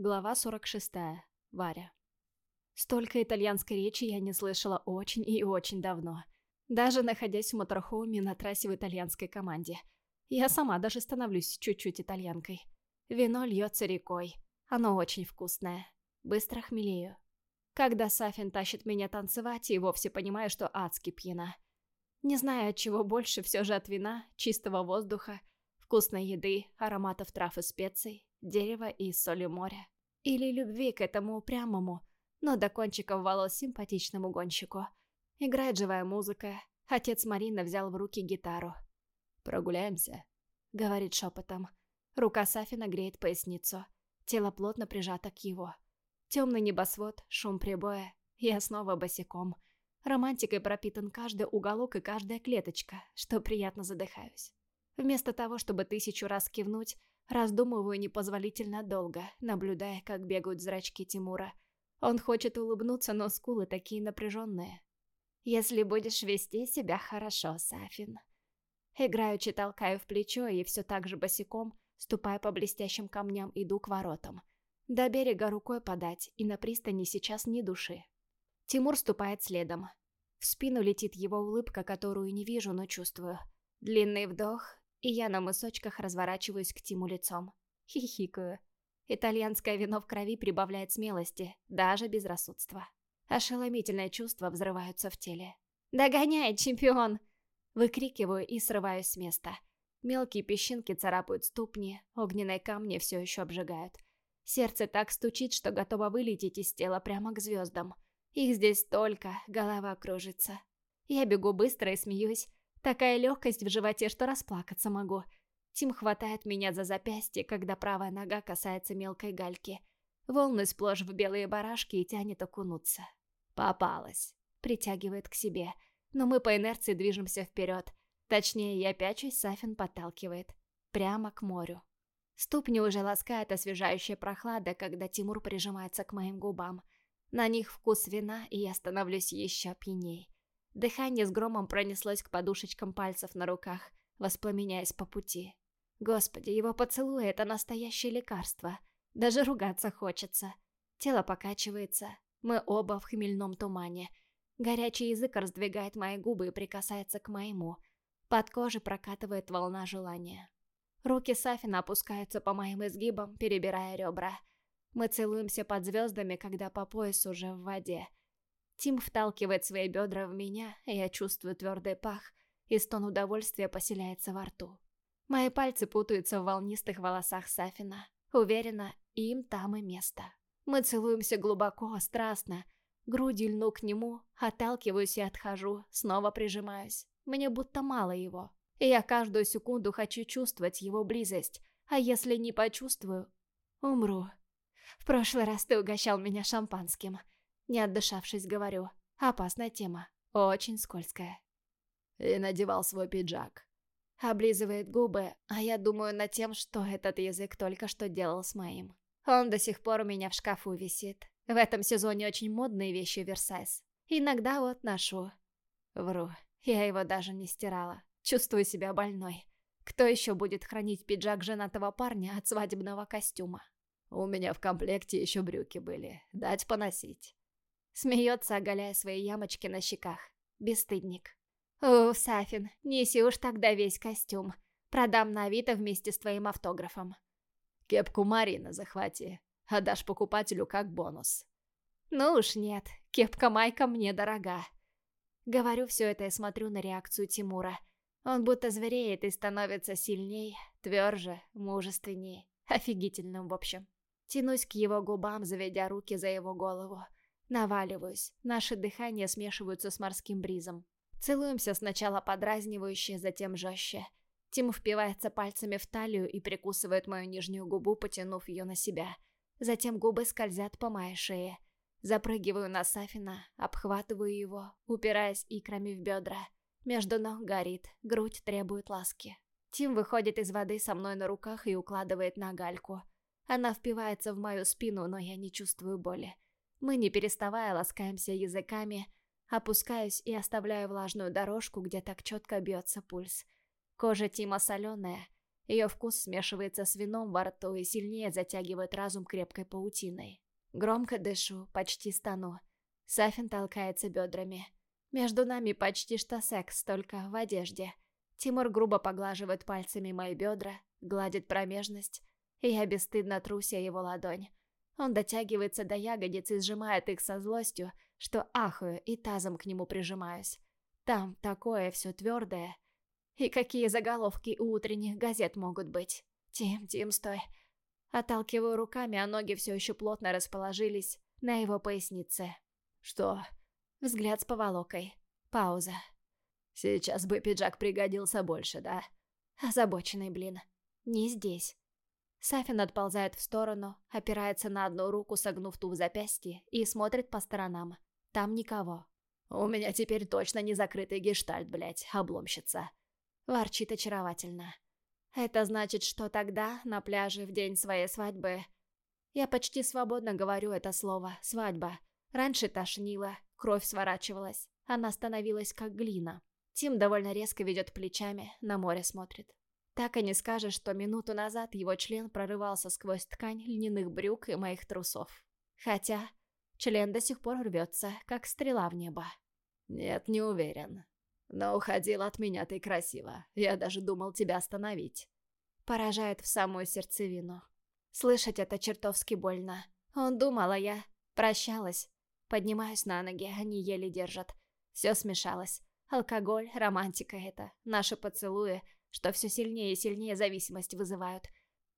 Глава 46. Варя. Столько итальянской речи я не слышала очень и очень давно. Даже находясь в моторхоуме на трассе в итальянской команде. Я сама даже становлюсь чуть-чуть итальянкой. Вино льется рекой. Оно очень вкусное. Быстро хмелею. Когда Сафин тащит меня танцевать, и вовсе понимаю, что адски пьяна. Не знаю, от чего больше, все же от вина, чистого воздуха, вкусной еды, ароматов трав и специй, дерева и соли моря. Или любви к этому упрямому, но до кончиков волос симпатичному гонщику. Играет живая музыка. Отец Марина взял в руки гитару. «Прогуляемся», — говорит шепотом. Рука Сафина греет поясницу. Тело плотно прижато к его. Темный небосвод, шум прибоя. Я снова босиком. Романтикой пропитан каждый уголок и каждая клеточка, что приятно задыхаюсь. Вместо того, чтобы тысячу раз кивнуть, раздумываю непозволительно долго, наблюдая, как бегают зрачки Тимура. Он хочет улыбнуться, но скулы такие напряженные. «Если будешь вести себя хорошо, Сафин». Играючи толкаю в плечо и все так же босиком, ступая по блестящим камням, иду к воротам. До берега рукой подать, и на пристани сейчас ни души. Тимур ступает следом. В спину летит его улыбка, которую не вижу, но чувствую. Длинный вдох, и я на мысочках разворачиваюсь к Тиму лицом. Хихикаю. Итальянское вино в крови прибавляет смелости, даже безрассудства. Ошеломительные чувства взрываются в теле. «Догоняй, чемпион!» Выкрикиваю и срываюсь с места. Мелкие песчинки царапают ступни, огненные камни все еще обжигают. Сердце так стучит, что готово вылететь из тела прямо к звездам. Их здесь столько, голова кружится. Я бегу быстро и смеюсь, Такая легкость в животе, что расплакаться могу. Тим хватает меня за запястье, когда правая нога касается мелкой гальки. Волны сплошь в белые барашки и тянет окунуться. Попалась. Притягивает к себе. Но мы по инерции движемся вперед. Точнее, я пячусь, Сафин подталкивает. Прямо к морю. Ступни уже ласкает освежающая прохлада, когда Тимур прижимается к моим губам. На них вкус вина, и я становлюсь еще пьяней. Дыхание с громом пронеслось к подушечкам пальцев на руках, воспламеняясь по пути. Господи, его поцелуй — это настоящее лекарство. Даже ругаться хочется. Тело покачивается. Мы оба в хмельном тумане. Горячий язык раздвигает мои губы и прикасается к моему. Под кожей прокатывает волна желания. Руки Сафина опускаются по моим изгибам, перебирая ребра. Мы целуемся под звездами, когда по пояс уже в воде. Тим вталкивает свои бедра в меня, и я чувствую твердый пах, и стон удовольствия поселяется во рту. Мои пальцы путаются в волнистых волосах Сафина. Уверена, им там и место. Мы целуемся глубоко, страстно. Грудью льну к нему, отталкиваюсь и отхожу, снова прижимаюсь. Мне будто мало его. И я каждую секунду хочу чувствовать его близость, а если не почувствую, умру. В прошлый раз ты угощал меня шампанским. Не отдышавшись, говорю. Опасная тема. Очень скользкая. И надевал свой пиджак. Облизывает губы, а я думаю над тем, что этот язык только что делал с моим. Он до сих пор у меня в шкафу висит. В этом сезоне очень модные вещи Версайз. Иногда вот ношу. Вру, я его даже не стирала. Чувствую себя больной. Кто еще будет хранить пиджак женатого парня от свадебного костюма? У меня в комплекте еще брюки были. Дать поносить. Смеется, оголяя свои ямочки на щеках. Бесстыдник. «Уф, Сафин, неси уж тогда весь костюм. Продам на Авито вместе с твоим автографом». «Кепку Марина захвати, отдашь покупателю как бонус». «Ну уж нет, кепка-майка мне дорога». Говорю все это и смотрю на реакцию Тимура. Он будто звереет и становится сильней, тверже, мужественней. Офигительным, в общем. Тянусь к его губам, заведя руки за его голову. Наваливаюсь, наши дыхания смешиваются с морским бризом. Целуемся сначала подразнивающе, затем жестче. Тим впивается пальцами в талию и прикусывает мою нижнюю губу, потянув ее на себя. Затем губы скользят по моей шее. Запрыгиваю на Сафина, обхватываю его, упираясь икрами в бедра. Между ног горит, грудь требует ласки. Тим выходит из воды со мной на руках и укладывает на гальку. Она впивается в мою спину, но я не чувствую боли. Мы, не переставая, ласкаемся языками, опускаюсь и оставляю влажную дорожку, где так четко бьется пульс. Кожа Тима соленая, Ее вкус смешивается с вином во рту и сильнее затягивает разум крепкой паутиной. Громко дышу, почти стану. Сафин толкается бедрами. Между нами почти что секс, только в одежде. Тимур грубо поглаживает пальцами мои бедра, гладит промежность, и я бесстыдно труся его ладонь. Он дотягивается до ягодиц и сжимает их со злостью, что ахаю и тазом к нему прижимаюсь. Там такое все твердое. И какие заголовки у утренних газет могут быть? Тим, Тим, стой. Отталкиваю руками, а ноги все еще плотно расположились на его пояснице. Что? Взгляд с поволокой. Пауза. Сейчас бы пиджак пригодился больше, да? Озабоченный, блин. Не здесь. Сафин отползает в сторону, опирается на одну руку, согнув ту в запястье, и смотрит по сторонам. Там никого. «У меня теперь точно не закрытый гештальт, блядь, обломщица». Ворчит очаровательно. Это значит, что тогда, на пляже, в день своей свадьбы... Я почти свободно говорю это слово «свадьба». Раньше тошнило, кровь сворачивалась, она становилась как глина. Тим довольно резко ведет плечами, на море смотрит. Так и не скажешь, что минуту назад его член прорывался сквозь ткань льняных брюк и моих трусов. Хотя член до сих пор рвется, как стрела в небо. «Нет, не уверен. Но уходила от меня ты красиво. Я даже думал тебя остановить». Поражает в самую сердцевину. Слышать это чертовски больно. Он думал, а я прощалась. Поднимаюсь на ноги, они еле держат. Все смешалось. Алкоголь, романтика это, наши поцелуи — что все сильнее и сильнее зависимость вызывают.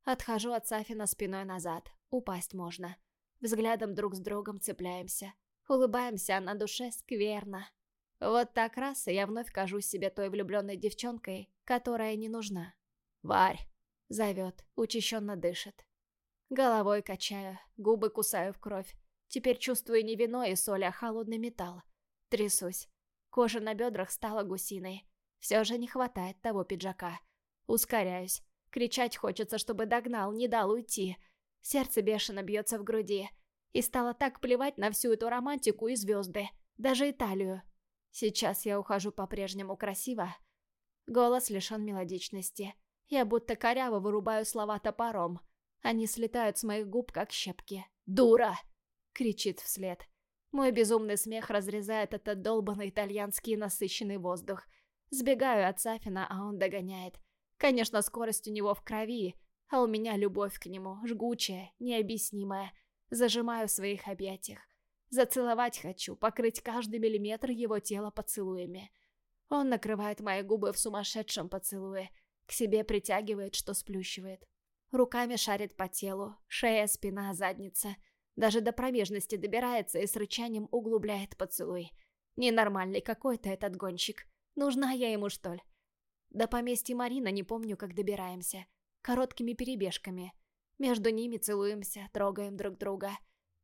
Отхожу от Сафина спиной назад. Упасть можно. Взглядом друг с другом цепляемся. Улыбаемся, а на душе скверно. Вот так раз, я вновь кажусь себе той влюбленной девчонкой, которая не нужна. «Варь!» — зовет, учащенно дышит. Головой качаю, губы кусаю в кровь. Теперь чувствую не вино и соль, а холодный металл. Трясусь. Кожа на бедрах стала гусиной. Все же не хватает того пиджака. Ускоряюсь. Кричать хочется, чтобы догнал, не дал уйти. Сердце бешено бьется в груди. И стало так плевать на всю эту романтику и звезды. Даже Италию. Сейчас я ухожу по-прежнему красиво. Голос лишен мелодичности. Я будто коряво вырубаю слова топором. Они слетают с моих губ, как щепки. «Дура!» — кричит вслед. Мой безумный смех разрезает этот долбанный итальянский насыщенный воздух — Сбегаю от Сафина, а он догоняет. Конечно, скорость у него в крови, а у меня любовь к нему, жгучая, необъяснимая. Зажимаю в своих объятиях. Зацеловать хочу, покрыть каждый миллиметр его тела поцелуями. Он накрывает мои губы в сумасшедшем поцелуе, к себе притягивает, что сплющивает. Руками шарит по телу, шея, спина, задница. Даже до промежности добирается и с рычанием углубляет поцелуй. Ненормальный какой-то этот гонщик. Нужна я ему, что ли? До поместья Марина не помню, как добираемся. Короткими перебежками. Между ними целуемся, трогаем друг друга.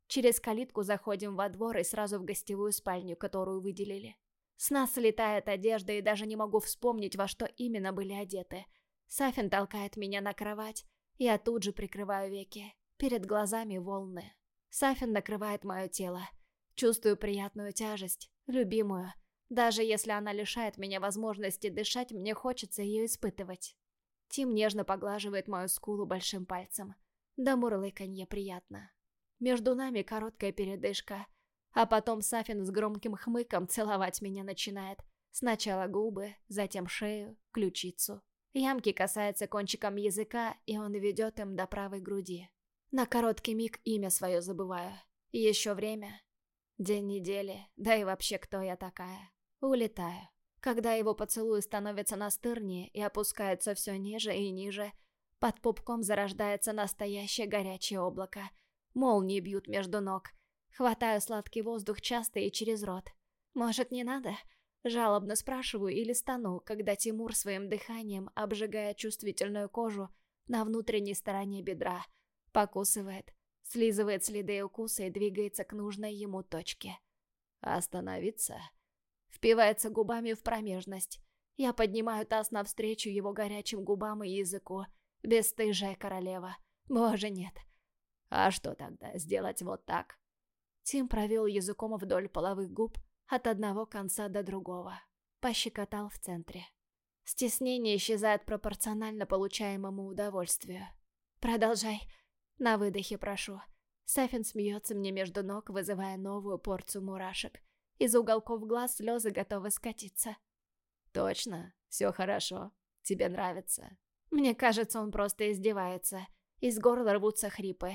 Через калитку заходим во двор и сразу в гостевую спальню, которую выделили. С нас слетает одежда, и даже не могу вспомнить, во что именно были одеты. Сафин толкает меня на кровать, я тут же прикрываю веки. Перед глазами волны. Сафин накрывает мое тело. Чувствую приятную тяжесть, любимую, даже если она лишает меня возможности дышать, мне хочется ее испытывать. Тим нежно поглаживает мою скулу большим пальцем. Да мурлыканье приятно. Между нами короткая передышка, а потом Сафин с громким хмыком целовать меня начинает. Сначала губы, затем шею, ключицу. Ямки касается кончиком языка, и он ведет им до правой груди. На короткий миг имя свое забываю. Еще время. День недели, да и вообще кто я такая. Улетаю. Когда его поцелуй становится настырнее и опускается все ниже и ниже, под пупком зарождается настоящее горячее облако. Молнии бьют между ног. Хватаю сладкий воздух часто и через рот. Может, не надо? Жалобно спрашиваю или стану, когда Тимур своим дыханием, обжигая чувствительную кожу на внутренней стороне бедра, покусывает, слизывает следы укуса и двигается к нужной ему точке. «Остановиться?» Впивается губами в промежность. Я поднимаю таз навстречу его горячим губам и языку. Бесстыжая королева. Боже, нет. А что тогда, сделать вот так? Тим провел языком вдоль половых губ от одного конца до другого. Пощекотал в центре. Стеснение исчезает пропорционально получаемому удовольствию. «Продолжай». На выдохе прошу. Сафин смеется мне между ног, вызывая новую порцию мурашек. Из уголков глаз слезы готовы скатиться. «Точно? Все хорошо. Тебе нравится?» Мне кажется, он просто издевается. Из горла рвутся хрипы.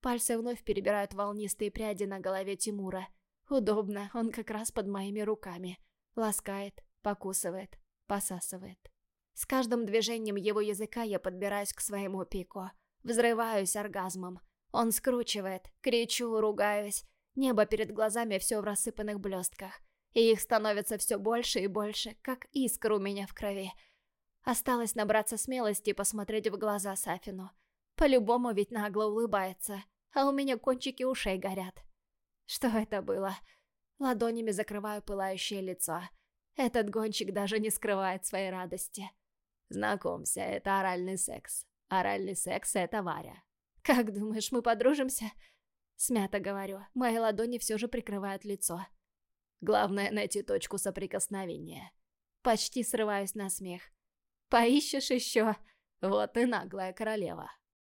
Пальцы вновь перебирают волнистые пряди на голове Тимура. Удобно, он как раз под моими руками. Ласкает, покусывает, посасывает. С каждым движением его языка я подбираюсь к своему пику. Взрываюсь оргазмом. Он скручивает, кричу, ругаюсь. Небо перед глазами все в рассыпанных блестках. И их становится все больше и больше, как искра у меня в крови. Осталось набраться смелости и посмотреть в глаза Сафину. По-любому ведь нагло улыбается, а у меня кончики ушей горят. Что это было? Ладонями закрываю пылающее лицо. Этот гонщик даже не скрывает своей радости. Знакомься, это оральный секс. Оральный секс — это Варя. Как думаешь, мы подружимся? Смято говорю, мои ладони все же прикрывают лицо. Главное — найти точку соприкосновения. Почти срываюсь на смех. Поищешь еще? Вот и наглая королева.